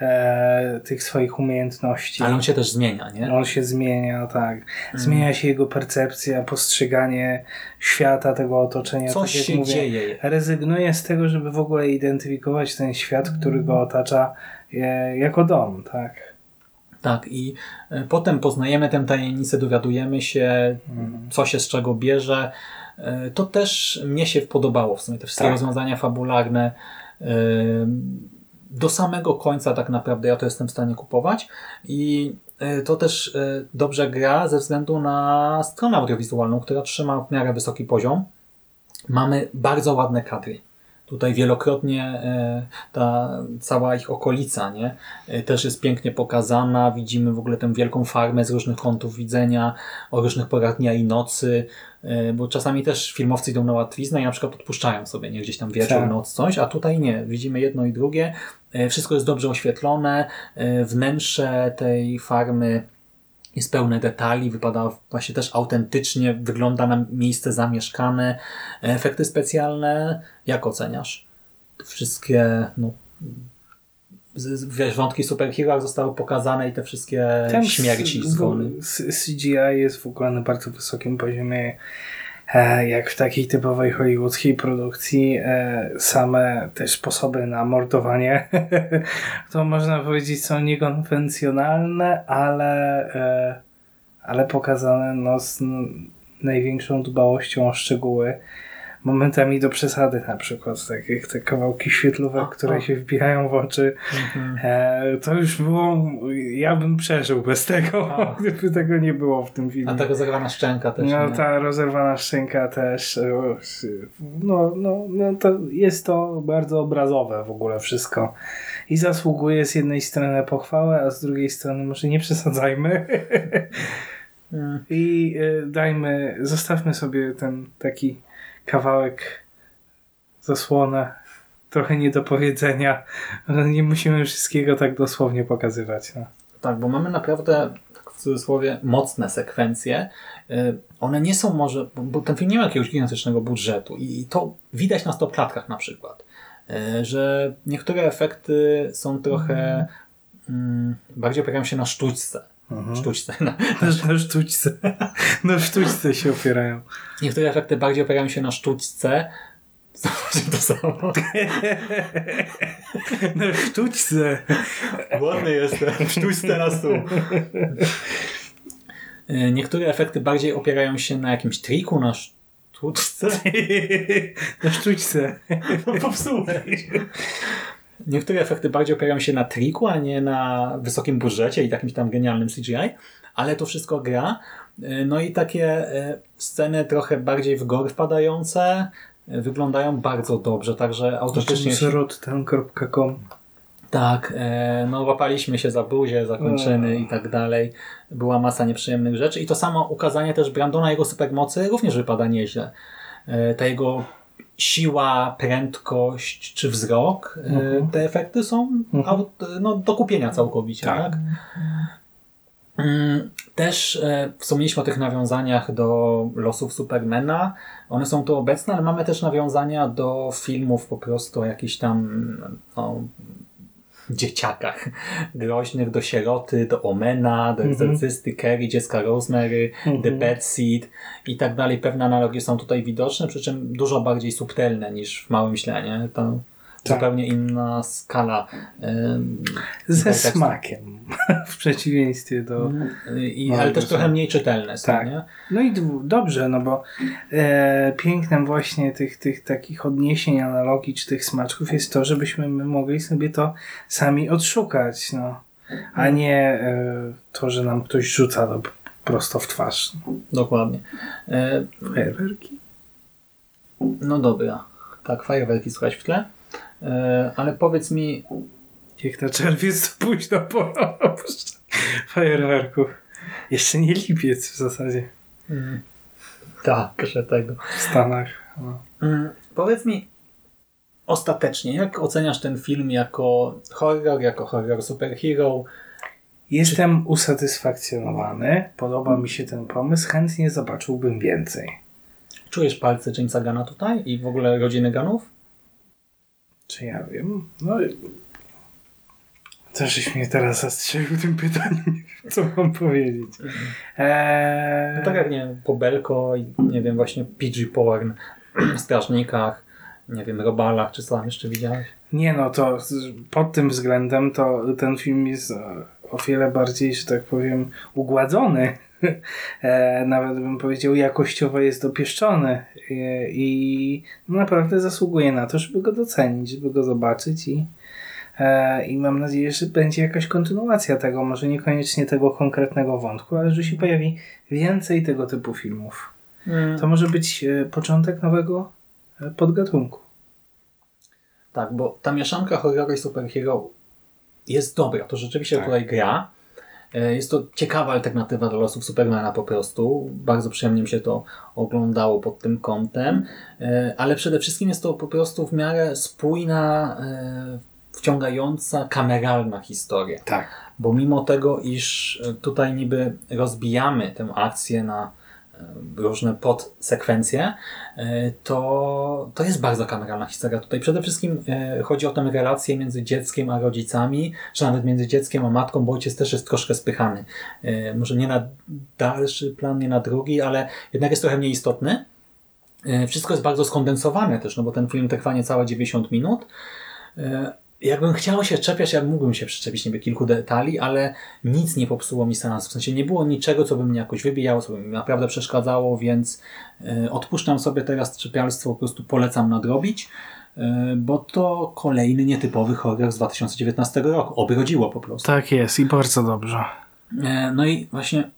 Speaker 1: e, tych swoich umiejętności.
Speaker 2: Ale on się też zmienia, nie?
Speaker 1: On się zmienia, tak.
Speaker 2: Mm.
Speaker 1: Zmienia się jego percepcja, postrzeganie świata, tego otoczenia.
Speaker 2: Coś
Speaker 1: tak
Speaker 2: się
Speaker 1: mówię,
Speaker 2: dzieje.
Speaker 1: Rezygnuje z tego, żeby w ogóle identyfikować ten świat, który go otacza e, jako dom, tak.
Speaker 2: Tak, i e, potem poznajemy tę tajemnicę, dowiadujemy się,
Speaker 1: Mhm.
Speaker 2: co się z czego bierze. E, To też mnie się podobało w sumie, te wszystkie
Speaker 1: Tak.
Speaker 2: rozwiązania fabularne. Do samego końca tak naprawdę ja to jestem w stanie kupować i e, to też e, dobrze gra ze względu na stronę audiowizualną, która trzyma w miarę wysoki poziom. Mamy bardzo ładne kadry. Tutaj wielokrotnie e, ta cała ich okolica nie? Też jest pięknie pokazana. Widzimy w ogóle tę wielką farmę z różnych kątów widzenia, o różnych porach dnia i nocy, bo czasami też filmowcy idą na łatwiznę i na przykład odpuszczają sobie nie? gdzieś tam wieczór,
Speaker 1: Tak.
Speaker 2: noc, coś, a tutaj nie. Widzimy jedno i drugie. E, Wszystko jest dobrze oświetlone. E, Wnętrze tej farmy jest pełne detali, wypada właśnie też autentycznie, wygląda na miejsce zamieszkane. Efekty specjalne, jak oceniasz? Wszystkie, no, wiesz, wątki superhero zostały pokazane i te wszystkie
Speaker 1: Tam
Speaker 2: śmierci, zgony.
Speaker 1: CGI jest w ogóle na bardzo wysokim poziomie, e, jak w takiej typowej hollywoodzkiej produkcji. E, same też sposoby na mordowanie to można powiedzieć są niekonwencjonalne, ale, e, ale pokazane no, z największą dbałością o szczegóły. Momentami do przesady na przykład, tak jak te kawałki świetlówek,
Speaker 2: A,
Speaker 1: które
Speaker 2: a.
Speaker 1: się wbijają w oczy.
Speaker 2: Mhm.
Speaker 1: E, to już było. Ja bym przeżył bez tego,
Speaker 2: A.
Speaker 1: gdyby tego nie było w tym filmie.
Speaker 2: A ta rozerwana szczęka też.
Speaker 1: no,
Speaker 2: nie?
Speaker 1: ta rozerwana szczęka też. e, No, no, no to jest to bardzo obrazowe w ogóle wszystko. I zasługuje z jednej strony na pochwałę, a z drugiej strony może nie przesadzajmy. I e, dajmy, zostawmy sobie ten taki kawałek, zasłonę, trochę nie do powiedzenia. Nie musimy wszystkiego tak dosłownie pokazywać. No.
Speaker 2: Tak, bo mamy naprawdę tak w cudzysłowie mocne sekwencje. Y, One nie są może, bo- ten film nie ma jakiegoś gigantycznego budżetu i to widać na stopklatkach na przykład, y, że niektóre efekty są trochę mm, bardziej opierają się na sztućce. Sztućce. Na,
Speaker 1: Na, na sztućce. Na sztućce się opierają.
Speaker 2: niektóre efekty bardziej opierają się na sztućce. Zobaczcie to samo.
Speaker 1: Na sztućce.
Speaker 2: Głodny jestem. Sztućce na stół. Y, Niektóre efekty bardziej opierają się na jakimś triku, na sztuczce.
Speaker 1: Na sztućce.
Speaker 2: No popsułeś. Niektóre efekty bardziej opierają się na triku, a nie na wysokim budżecie i takim tam genialnym CGI, ale to wszystko gra. Y, No i takie y, sceny trochę bardziej w gore wpadające y, wyglądają bardzo dobrze, także autentycznie...
Speaker 1: Rotten.com
Speaker 2: Tak, e, no łapaliśmy się za buzię, za kończyny i tak dalej. Była masa nieprzyjemnych rzeczy i to samo ukazanie też Brandona, jego supermocy również wypada nieźle. E, Ta jego siła, prędkość czy wzrok, e, te efekty są aut, no, do kupienia całkowicie. Tak.
Speaker 1: Tak.
Speaker 2: Mm, Też e, wspomnieliśmy o tych nawiązaniach do losów Supermana. One są tu obecne, ale mamy też nawiązania do filmów po prostu jakichś tam no, dzieciakach groźnych, do sieroty, do Omena, do egzorcysty, Kerry, dziecka Rosemary, The Bad Seed i tak dalej. Pewne analogie są tutaj widoczne, przy czym dużo bardziej subtelne niż w Małym Ślenie. To
Speaker 1: Tak.
Speaker 2: zupełnie inna skala.
Speaker 1: Ze
Speaker 2: kontekstu.
Speaker 1: smakiem. W przeciwieństwie do...
Speaker 2: I,
Speaker 1: Małego
Speaker 2: ale też trochę mniej czytelne są,
Speaker 1: Tak.
Speaker 2: nie?
Speaker 1: No i dobrze, no bo e, pięknem właśnie tych, tych takich odniesień, analogii czy tych smaczków jest to, żebyśmy my mogli sobie to sami odszukać, no. A nie e, to, że nam ktoś rzuca to prosto w twarz.
Speaker 2: Dokładnie. E,
Speaker 1: Fajerwerki?
Speaker 2: no dobra. Tak, fajerwerki słychać w tle. E, ale powiedz mi,
Speaker 1: Jak na czerwiec to późno pora fajerwerków. Jeszcze nie lipiec w zasadzie
Speaker 2: mm, tak, że tego.
Speaker 1: w Stanach. No.
Speaker 2: Mm, powiedz mi ostatecznie, jak oceniasz ten film jako horror, jako horror superhero?
Speaker 1: Jestem usatysfakcjonowany, podoba mi się ten pomysł, chętnie zobaczyłbym więcej.
Speaker 2: Czujesz palce Jamesa Gana tutaj i w ogóle rodziny Ganów?
Speaker 1: Czy ja wiem? No. Też żeś mnie teraz zastrzelił tym pytaniem. Co mam powiedzieć. Eee,
Speaker 2: No tak jak, nie wiem, Pobelko i nie wiem, właśnie PG Porn, Strażnikach, nie wiem, Robalach, czy co tam jeszcze widziałeś?
Speaker 1: Nie no, to pod tym względem to ten film jest o wiele bardziej, że tak powiem, ugładzony. E, nawet bym powiedział, jakościowo jest dopieszczony e, i naprawdę zasługuje na to, żeby go docenić, żeby go zobaczyć i, e, i mam nadzieję, że będzie jakaś kontynuacja tego, może niekoniecznie tego konkretnego wątku, ale że się pojawi więcej tego typu filmów.
Speaker 2: Mm.
Speaker 1: To może być początek nowego podgatunku.
Speaker 2: Tak, bo ta mieszanka horroru i superhero jest dobra. To rzeczywiście
Speaker 1: Tak.
Speaker 2: tutaj gra. E, Jest to ciekawa alternatywa do losów Supermana po prostu. Bardzo przyjemnie mi się to oglądało pod tym kątem. E, Ale przede wszystkim jest to po prostu w miarę spójna, e, wciągająca, kameralna historia.
Speaker 1: Tak.
Speaker 2: Bo mimo tego, iż tutaj niby rozbijamy tę akcję na różne podsekwencje, e, to, to jest bardzo kameralna historia. Tutaj przede wszystkim e, chodzi o tę relację między dzieckiem a rodzicami, czy nawet między dzieckiem a matką, bo ojciec też jest troszkę spychany. E, Może nie na dalszy plan, nie na drugi, ale jednak jest trochę mniej istotny. E, Wszystko jest bardzo skondensowane też, no bo ten film trwa niecałe 90 minut. Jakbym chciał się czepiać, jak mógłbym się przyczepić niby kilku detali, ale nic nie popsuło mi seansu. W sensie nie było niczego, co by mnie jakoś wybijało, co by mi naprawdę przeszkadzało, więc e, odpuszczam sobie teraz czepialstwo, po prostu polecam nadrobić, e, bo to kolejny nietypowy horror z 2019 roku. Obrodziło po prostu.
Speaker 1: Tak jest i bardzo dobrze.
Speaker 2: E, No i właśnie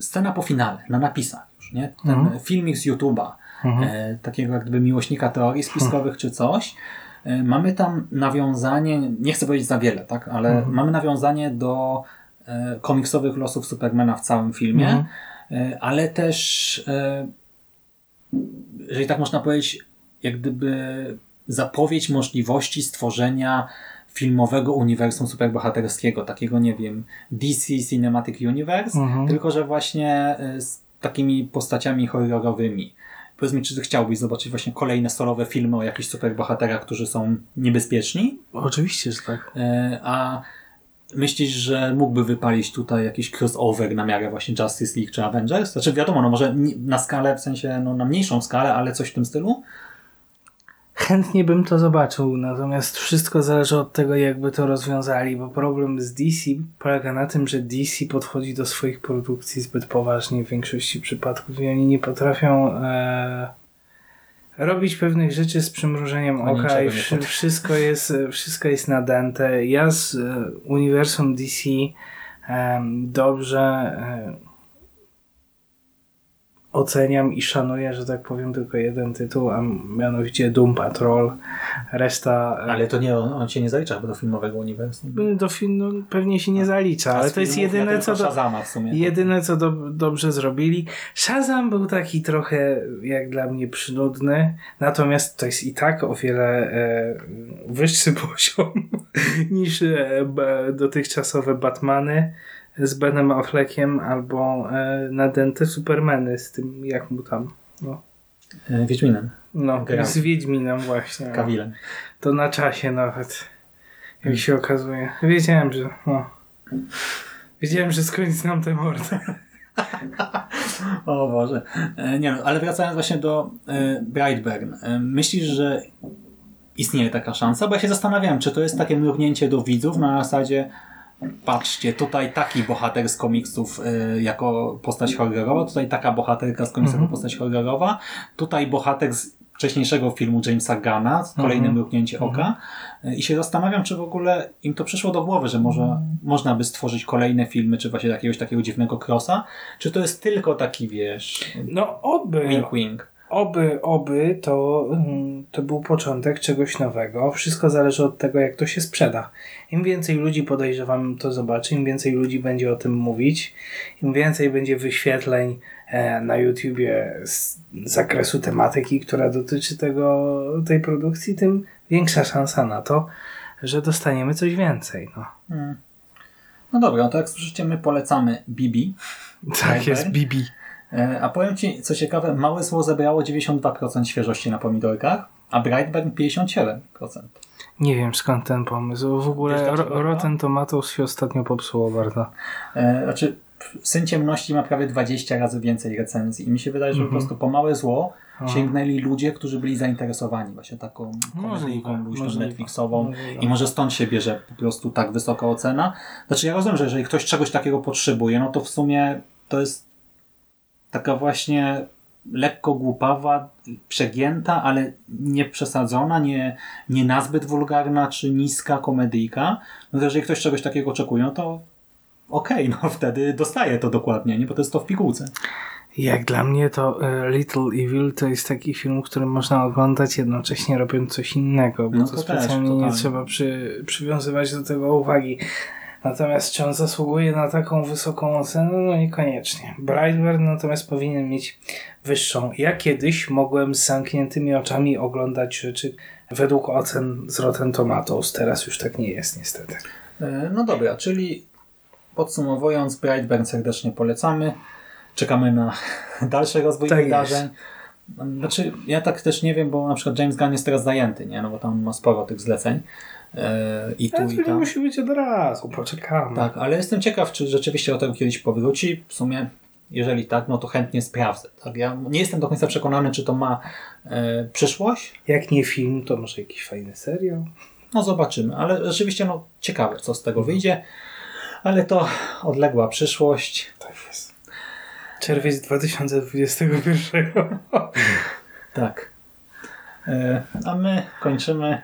Speaker 2: scena po finale, na napisach już, nie? Ten
Speaker 1: Mhm.
Speaker 2: filmik z YouTube'a, e, takiego jak gdyby miłośnika teorii spiskowych czy coś. E, mamy tam nawiązanie, nie chcę powiedzieć za wiele, tak? Ale mamy nawiązanie do e, komiksowych losów Supermana w całym filmie,
Speaker 1: Mhm.
Speaker 2: e, ale też jeżeli tak można powiedzieć, jak gdyby zapowiedź możliwości stworzenia filmowego uniwersum superbohaterskiego, takiego, nie wiem, DC Cinematic Universe,
Speaker 1: Mhm.
Speaker 2: tylko że właśnie z takimi postaciami horrorowymi. Powiedz mi, czy ty chciałbyś zobaczyć właśnie kolejne solowe filmy o jakichś superbohaterach, którzy są niebezpieczni?
Speaker 1: Oczywiście, że tak.
Speaker 2: E, A myślisz, że mógłby wypalić tutaj jakiś crossover na miarę właśnie Justice League czy Avengers? Znaczy wiadomo, no może na skalę, w sensie no, na mniejszą skalę, ale coś w tym stylu?
Speaker 1: Chętnie bym to zobaczył, natomiast wszystko zależy od tego, jakby to rozwiązali, bo problem z DC polega na tym, że DC podchodzi do swoich produkcji zbyt poważnie w większości przypadków i oni nie potrafią e, robić pewnych rzeczy z przymrużeniem
Speaker 2: Oni
Speaker 1: oka i wszy, wszystko, jest, wszystko jest nadęte. Ja z e, uniwersum DC em, dobrze e, oceniam i szanuję, że tak powiem, tylko jeden tytuł, a mianowicie Doom Patrol. Reszta e,
Speaker 2: Ale to nie, on, on się nie zalicza do filmowego uniwersum.
Speaker 1: do filmu no, pewnie się nie zalicza,
Speaker 2: A
Speaker 1: ale to jest jedyne, co do,
Speaker 2: sumie.
Speaker 1: Jedyne, co do, dobrze zrobili. Shazam był taki trochę, jak dla mnie, przynudny, natomiast to jest i tak o wiele e, wyższy poziom niż e, b, dotychczasowe Batmany z Benem Affleckiem albo e, nadęte Supermany z tym, jak mu tam. No,
Speaker 2: E, Wiedźminem,
Speaker 1: no z Wiedźminem właśnie. No.
Speaker 2: Kawilem.
Speaker 1: To na czasie nawet, jak się okazuje. Wiedziałem, że no. Wiedziałem, że skądś znam tę mordę.
Speaker 2: O Boże. E, Nie no, ale wracając właśnie do e, Brightburn. E, myślisz, że istnieje taka szansa? Bo ja się zastanawiałem, czy to jest takie mrugnięcie do widzów na zasadzie patrzcie, tutaj taki bohater z komiksów e, jako postać horrorowa, tutaj taka bohaterka z komiksów jako postać horrorowa, tutaj bohater z wcześniejszego filmu Jamesa Gana, kolejne
Speaker 1: Mhm.
Speaker 2: mrugnięcie oka. E, i się zastanawiam, czy w ogóle im to przyszło do głowy, że może można by stworzyć kolejne filmy, czy właśnie jakiegoś takiego dziwnego crossa, czy to jest tylko taki, wiesz,
Speaker 1: No oby,
Speaker 2: wink wink.
Speaker 1: Oby, oby to, mm, to był początek czegoś nowego. Wszystko zależy od tego, jak to się sprzeda. Im więcej ludzi podejrzewam to zobaczy, im więcej ludzi będzie o tym mówić, im więcej będzie wyświetleń e, na YouTubie z zakresu tematyki, która dotyczy tego, tej produkcji, tym większa szansa na to, że dostaniemy coś więcej. No.
Speaker 2: Hmm. No dobra, no to jak słyszycie, my polecamy Bibi.
Speaker 1: Tak jest, Bibi.
Speaker 2: E, A powiem Ci, co ciekawe, Małe Zło zebrało 92% świeżości na pomidorkach, a Brightburn 57%.
Speaker 1: Nie wiem skąd ten pomysł. W
Speaker 2: Wiesz
Speaker 1: ogóle? Ro- Rotten Tomatoes się ostatnio popsuło bardzo.
Speaker 2: E, Znaczy, Syn Ciemności ma prawie 20 razy więcej recenzji i mi się wydaje, że
Speaker 1: Mhm.
Speaker 2: po prostu po Małe Zło
Speaker 1: Aha.
Speaker 2: sięgnęli ludzie, którzy byli zainteresowani właśnie taką komedyjką luźną, Netflixową
Speaker 1: możliwe.
Speaker 2: i może stąd się bierze po prostu tak wysoka ocena. Znaczy ja rozumiem, że jeżeli ktoś czegoś takiego potrzebuje, no to w sumie to jest taka właśnie lekko głupawa, przegięta, ale nie przesadzona, nie, nie nazbyt wulgarna czy niska komedyjka. No to jeżeli ktoś czegoś takiego oczekuje, no to okej, no wtedy dostaje to dokładnie, nie? bo to jest to w pigułce.
Speaker 1: Jak dla mnie to e, Little Evil to jest taki film, który można oglądać jednocześnie robiąc coś innego, bo
Speaker 2: No
Speaker 1: to,
Speaker 2: to też,
Speaker 1: specjalnie nie
Speaker 2: totalnie.
Speaker 1: trzeba przy, przywiązywać do tego uwagi. Natomiast czy on zasługuje na taką wysoką ocenę? No niekoniecznie. Brightburn natomiast powinien mieć wyższą. Ja kiedyś mogłem z zamkniętymi oczami oglądać rzeczy według ocen z Rotten Tomatoes. Teraz już tak nie jest niestety.
Speaker 2: E, No dobra, czyli podsumowując, Brightburn serdecznie polecamy. Czekamy na dalszy rozwój
Speaker 1: Tak
Speaker 2: wydarzeń. Znaczy, ja tak też nie wiem, bo na przykład James Gunn jest teraz zajęty, nie? No bo tam ma sporo tych zleceń. E, I tu i tam.
Speaker 1: musi być od razu, poczekamy.
Speaker 2: Tak, ale jestem ciekaw, czy rzeczywiście o tym kiedyś powróci. W sumie, jeżeli tak, no to chętnie sprawdzę. Tak? Ja nie jestem do końca przekonany, czy to ma e, przyszłość.
Speaker 1: Jak nie film, to może jakiś fajny serial.
Speaker 2: No zobaczymy, ale rzeczywiście no, ciekawe, co z tego wyjdzie. Ale to odległa przyszłość.
Speaker 1: Tak jest. Czerwiec 2021.
Speaker 2: Tak. E, a my kończymy.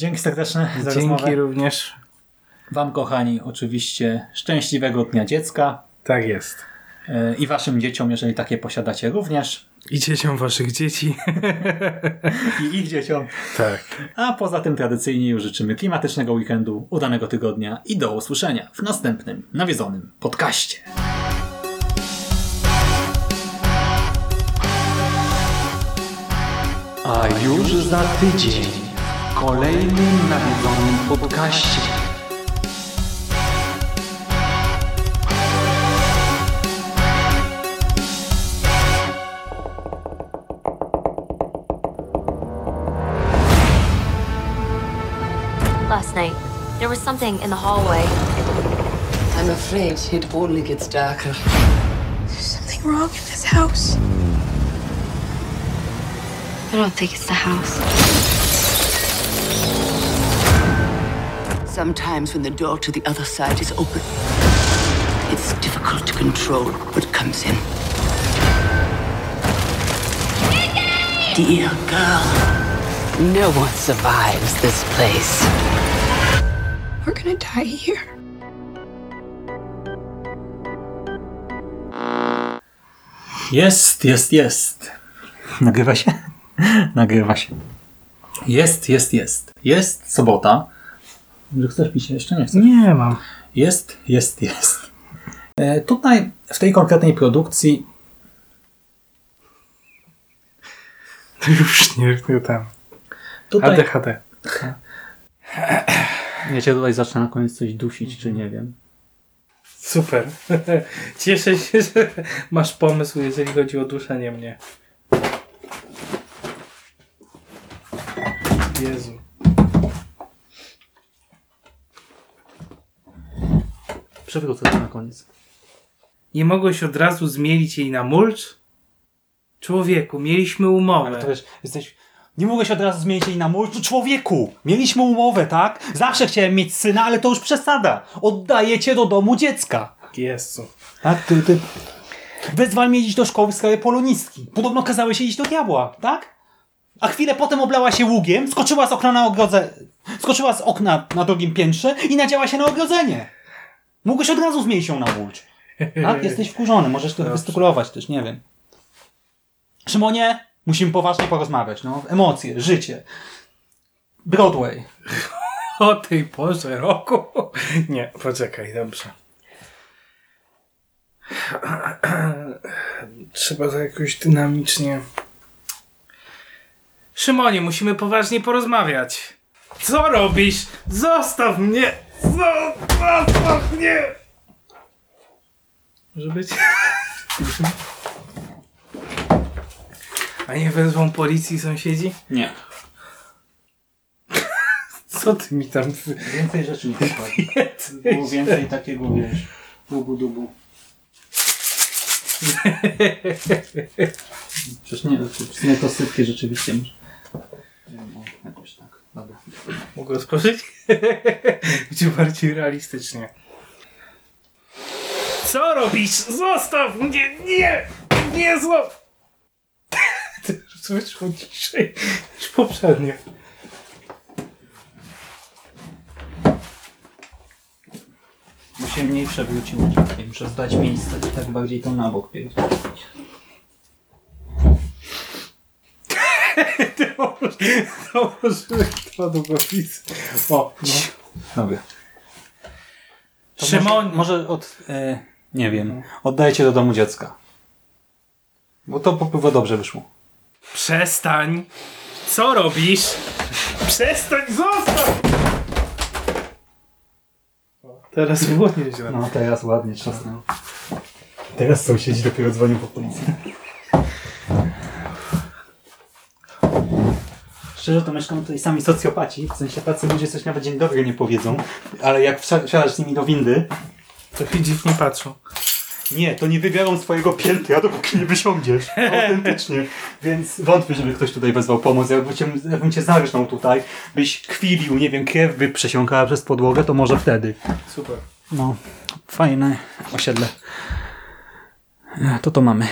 Speaker 2: Dzięki serdeczne za
Speaker 1: Dzięki
Speaker 2: rozmowę.
Speaker 1: również.
Speaker 2: Wam, kochani, oczywiście szczęśliwego Dnia Dziecka
Speaker 1: Tak jest.
Speaker 2: e, i Waszym dzieciom, jeżeli takie posiadacie również,
Speaker 1: I dzieciom waszych dzieci.
Speaker 2: i ich dzieciom.
Speaker 1: tak.
Speaker 2: A poza tym tradycyjnie już życzymy klimatycznego weekendu, udanego tygodnia i do usłyszenia w następnym nawiedzonym podcaście.
Speaker 3: A już za tydzień kolejnym nawiedzonym podcaście.
Speaker 4: Last night, there was something in the hallway.
Speaker 5: I'm afraid it only gets darker.
Speaker 6: There's something wrong in this house.
Speaker 4: I don't think it's the house.
Speaker 5: Sometimes when the door to the other side is open, it's difficult to control what comes in. Dear girl, no one survives this place.
Speaker 6: We're gonna die here.
Speaker 2: Jest, jest, jest. Nagrywa się? Nagrywa się. Jest, jest, jest. Jest sobota. Że chcesz pić? Jeszcze nie chcę.
Speaker 1: Nie mam.
Speaker 2: Jest, jest, jest. E, tutaj w tej konkretnej produkcji
Speaker 1: Już nie, tam.
Speaker 2: tutaj,
Speaker 1: ADHD.
Speaker 2: ja cię tutaj zacznę na koniec coś dusić, czy nie wiem.
Speaker 1: Super. Cieszę się, że masz pomysł, jeżeli chodzi o duszenie mnie. Jezu.
Speaker 2: Przewrócę to na koniec.
Speaker 1: Nie mogłeś od razu zmienić jej na mulcz? Człowieku, mieliśmy umowę.
Speaker 2: Ale to wiesz, jesteś... Nie mogłeś od razu zmienić jej na mąż. Człowieku! Mieliśmy umowę, tak? Zawsze chciałem mieć syna, ale to już przesada. Oddaję cię do domu dziecka.
Speaker 1: Jezu.
Speaker 2: Tak? Ty, ty... Wezwal mnie iść do szkoły w sprawie polonistki. Podobno kazałeś się iść do diabła, tak? A chwilę potem oblała się ługiem, skoczyła z okna na ogrodze... Skoczyła z okna na drugim piętrze i nadziała się na ogrodzenie. Mógłeś od razu zmienić ją na mulcz. Tak? Jesteś wkurzony, możesz trochę wystykulować też, nie wiem. Szymonie, musimy poważnie porozmawiać, no. Emocje, życie. Broadway.
Speaker 1: O tej porze roku. Nie, poczekaj, dobrze. Trzeba to jakoś dynamicznie. Szymonie, musimy poważnie porozmawiać. Co robisz? Zostaw mnie! Zostaw mnie! Może być? A nie wezwą policji sąsiedzi?
Speaker 2: Nie.
Speaker 1: Co ty mi tam...
Speaker 2: Więcej rzeczy nie pochodzi. Było więcej takiego, wiesz, bubu dubu. Przecież nie, nie to sypkie rzeczywiście. może. Nie wiem, o, jakoś tak.
Speaker 1: Mogę spojrzeć? Gdzie bardziej realistycznie. Co robisz? Zostaw mnie! Nie! Nie złap! To wyszło ciszej niż poprzednio.
Speaker 2: Bo się mniej przewróciło. Muszę zdać miejsce, tak bardziej to na bok pierdzieć.
Speaker 1: Założyłem dwa długopisy. O, no.
Speaker 2: Dobra. To
Speaker 1: Szymon!
Speaker 2: Może, może od... E, nie wiem. Oddajcie do domu dziecka. Bo to popływa dobrze wyszło.
Speaker 1: Przestań! Co robisz? Przestań, zostaw! Teraz było nieźle.
Speaker 2: No teraz ładnie trzasnęło. Teraz sąsiedzi dopiero dzwonią po policję. Szczerze to mieszkam tutaj sami socjopaci, w sensie tacy ludzie coś nawet dzień dobry nie powiedzą, ale jak wsi- wsiadasz z nimi do windy,
Speaker 1: To się dziwnie patrzą.
Speaker 2: nie, to nie wybiorą swojego piętra, dopóki nie wysiądziesz. Autentycznie. Więc wątpię, żeby ktoś tutaj wezwał pomoc. Jakby cię, jakbym cię zarżnął tutaj, byś kwilił, nie wiem, krew by przesiąkała przez podłogę, to może wtedy.
Speaker 1: Super.
Speaker 2: No, fajne osiedle. E, To to mamy.